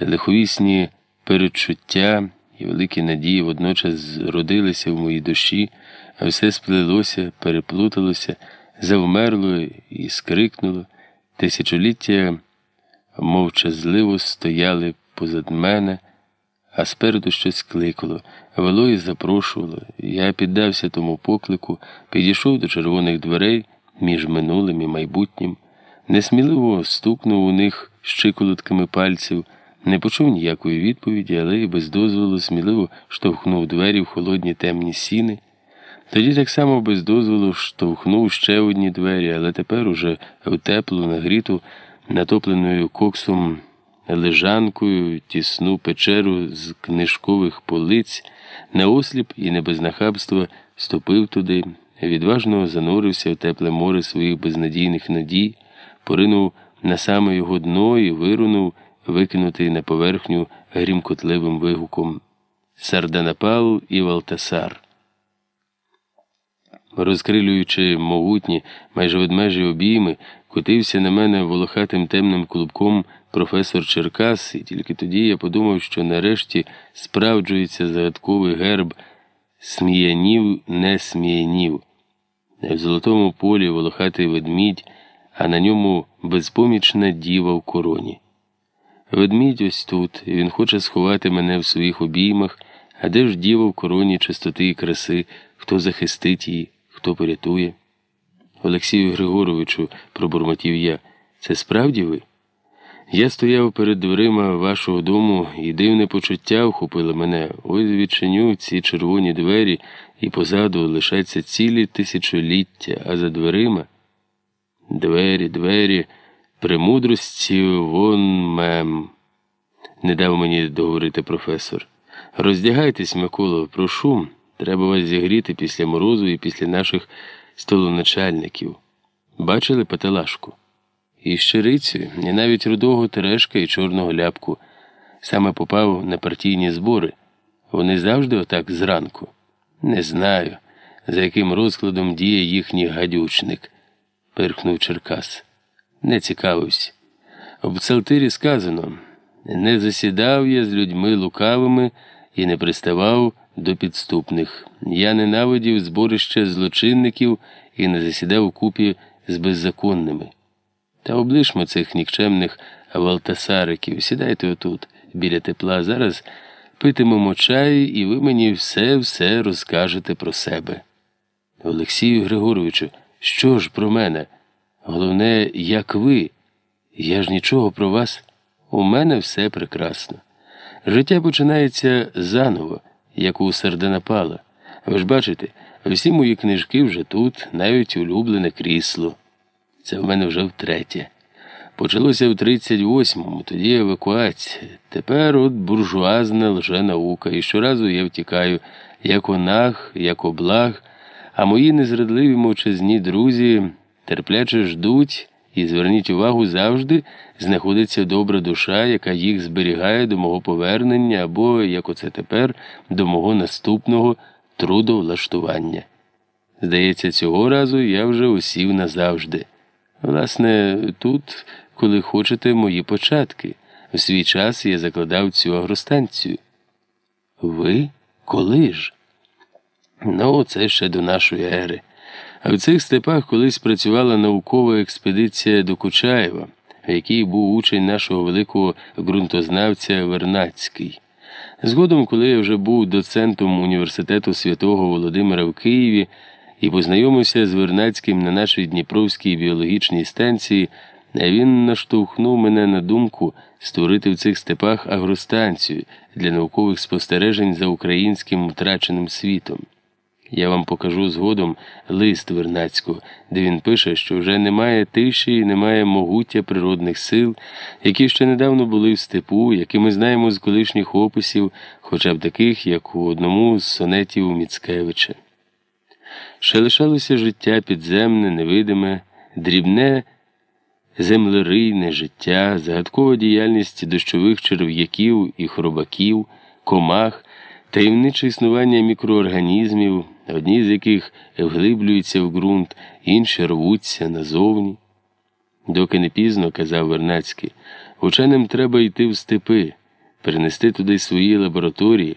лиховісні передчуття і великі надії водночас зродилися в моїй душі, а все сплелося, переплуталося, завмерло і скрикнуло. Тисячоліття мовчазливо стояли позад мене, а спереду щось кликало, вело і запрошувало. Я піддався тому поклику, підійшов до червоних дверей між минулим і майбутнім, несміливо стукнув у них щиколотками пальців, не почув ніякої відповіді, але й без дозволу сміливо штовхнув двері в холодні темні сіни. Тоді так само без дозволу штовхнув ще одні двері, але тепер уже в теплу, нагріту, натопленою коксом лежанкою, тісну печеру з книжкових полиць, наосліп і не без нахабства ступив туди, відважно занурився в тепле море своїх безнадійних надій, поринув на саме його дно і вирунув, викинутий на поверхню грімкотливим вигуком Сарданапал і Валтасар. Розкрилюючи могутні, майже ведмежі обійми, котився на мене волохатим темним клубком професор Черкас, і тільки тоді я подумав, що нарешті справджується загадковий герб сміянів, не сміянів. В золотому полі волохатий ведмідь, а на ньому безпомічна діва в короні. Ведмідь ось тут, і він хоче сховати мене в своїх обіймах, а де ж діва в короні чистоти і краси, хто захистить її, хто порятує? Олексію Григоровичу, пробурмотів я, це справді ви? Я стояв перед дверима вашого дому, і дивне почуття вхопило мене. Ось відчиню ці червоні двері, і позаду лишаться цілі тисячоліття, а за дверима двері, двері, премудрості вон мем. Не дав мені договорити професор. Роздягайтесь, Миколо, прошу. Треба вас зігріти після морозу і після наших столоначальників. Бачили пателашку? І щирицю, і навіть рудого терешка і чорного ляпку. Саме попав на партійні збори. Вони завжди отак зранку. Не знаю, за яким розкладом діє їхній гадючник, пирхнув Черкас. Не цікавився. В псалтирі сказано не засідав я з людьми лукавими і не приставав до підступних. Я ненавидів зборище злочинників і не засідав купі з беззаконними. Та облишмо цих нікчемних валтасариків. Сідайте отут, біля тепла. Зараз питимемо чай, і ви мені все-все розкажете про себе. Олексію Григоровичу, що ж про мене? Головне, як ви? Я ж нічого про вас. У мене все прекрасно. Життя починається заново, як у Сарданапала. Ви ж бачите, всі мої книжки вже тут, навіть улюблене крісло. Це в мене вже втретє. Почалося в 38-му, тоді евакуація. Тепер от буржуазна лженаука, і щоразу я втікаю, як онаг, як облаг, а мої незрадливі мовчазні друзі терпляче ждуть і зверніть увагу, завжди знаходиться добра душа, яка їх зберігає до мого повернення або, як оце тепер, до мого наступного трудовлаштування. Здається, цього разу я вже усів назавжди. Власне, тут, коли хочете, мої початки. У свій час я закладав цю агростанцію. Ви? Коли ж? Ну, це ще до нашої ери. А в цих степах колись працювала наукова експедиція до Кучаєва, в якій був учень нашого великого ґрунтознавця Вернацький. Згодом, коли я вже був доцентом університету святого Володимира в Києві і познайомився з Вернацьким на нашій Дніпровській біологічній станції, він наштовхнув мене на думку створити в цих степах агростанцію для наукових спостережень за українським втраченим світом. Я вам покажу згодом лист Вернацького, де він пише, що вже немає тиші і немає могуття природних сил, які ще недавно були в степу, які ми знаємо з колишніх описів, хоча б таких, як у одному з сонетів Міцкевича. Ще лишалося життя підземне, невидиме, дрібне, землерийне життя, загадкова діяльність дощових черв'яків і хробаків, комах, таємниче існування мікроорганізмів одні з яких вглиблюються в ґрунт, інші рвуться назовні. Доки не пізно, казав Вернацький, ученим треба йти в степи. перенести туди свої лабораторії.